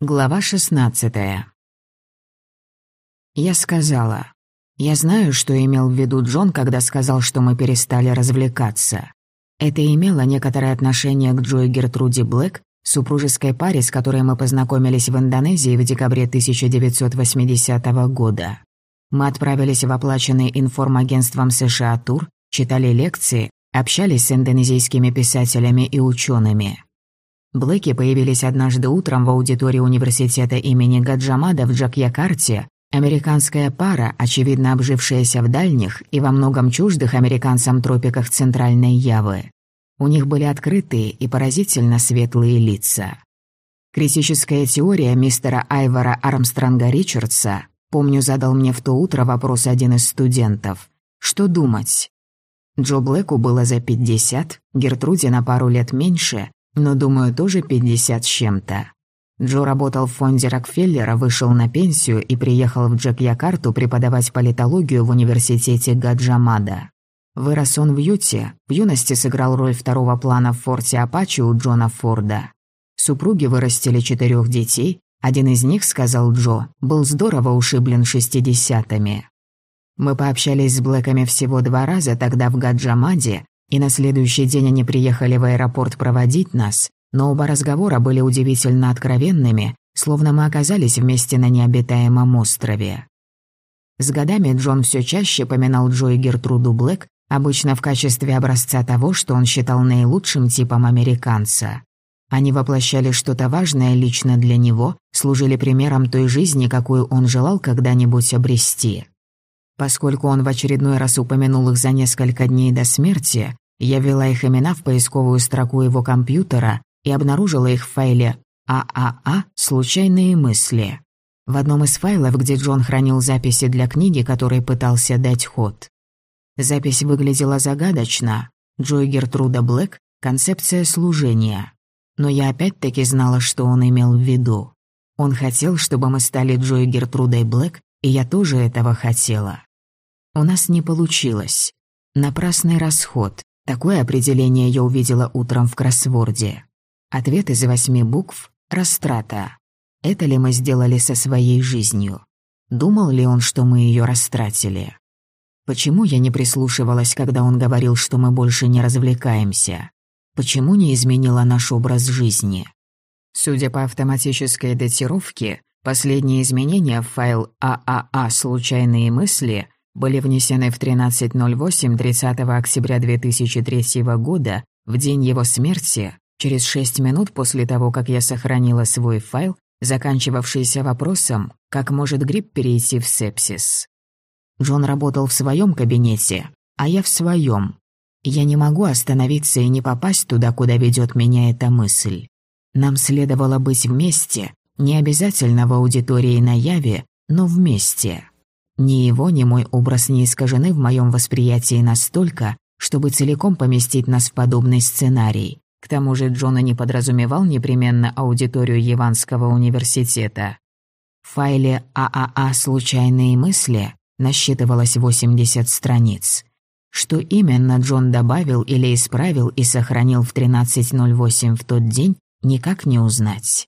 Глава 16 Я сказала. Я знаю, что имел в виду Джон, когда сказал, что мы перестали развлекаться. Это имело некоторое отношение к Джо и Гертруде Блэк, супружеской паре, с которой мы познакомились в Индонезии в декабре 1980 года. Мы отправились в оплаченный информагентством США тур, читали лекции, общались с индонезийскими писателями и учеными. Блэки появились однажды утром в аудитории университета имени Гаджамада в Джакьякарте, американская пара, очевидно обжившаяся в дальних и во многом чуждых американцам тропиках Центральной Явы. У них были открытые и поразительно светлые лица. Критическая теория мистера Айвора Армстронга Ричардса, помню, задал мне в то утро вопрос один из студентов. Что думать? Джо Блэку было за 50, Гертруде на пару лет меньше, но, думаю, тоже 50 с чем-то. Джо работал в фонде Рокфеллера, вышел на пенсию и приехал в Джек-Якарту преподавать политологию в университете Гаджамада. Вырос он в Юте, в юности сыграл роль второго плана в форте Апачи у Джона Форда. Супруги вырастили четырех детей, один из них, сказал Джо, был здорово ушиблен шестидесятыми. Мы пообщались с Блэками всего два раза тогда в Гаджамаде, и на следующий день они приехали в аэропорт проводить нас, но оба разговора были удивительно откровенными, словно мы оказались вместе на необитаемом острове. С годами Джон все чаще поминал Джо и Гертруду Блэк, обычно в качестве образца того, что он считал наилучшим типом американца. Они воплощали что-то важное лично для него, служили примером той жизни, какую он желал когда-нибудь обрести. Поскольку он в очередной раз упомянул их за несколько дней до смерти, я ввела их имена в поисковую строку его компьютера и обнаружила их в файле ААА «Случайные мысли». В одном из файлов, где Джон хранил записи для книги, которой пытался дать ход. Запись выглядела загадочно. Джо и Гертруда Блэк «Концепция служения». Но я опять-таки знала, что он имел в виду. Он хотел, чтобы мы стали Джо и Гертрудой Блэк, и я тоже этого хотела. У нас не получилось. Напрасный расход. Такое определение я увидела утром в кроссворде. Ответ из восьми букв – растрата. Это ли мы сделали со своей жизнью? Думал ли он, что мы ее растратили? Почему я не прислушивалась, когда он говорил, что мы больше не развлекаемся? Почему не изменила наш образ жизни? Судя по автоматической датировке, последние изменения в файл ААА «Случайные мысли» были внесены в 13.08 30 октября 2003 года, в день его смерти, через 6 минут после того, как я сохранила свой файл, заканчивавшийся вопросом, как может грипп перейти в сепсис. Джон работал в своем кабинете, а я в своем. Я не могу остановиться и не попасть туда, куда ведет меня эта мысль. Нам следовало быть вместе, не обязательно в аудитории на Яве, но вместе. Ни его, ни мой образ не искажены в моем восприятии настолько, чтобы целиком поместить нас в подобный сценарий. К тому же Джона не подразумевал непременно аудиторию Яванского университета. В файле ААА «Случайные мысли» насчитывалось 80 страниц. Что именно Джон добавил или исправил и сохранил в 13.08 в тот день, никак не узнать.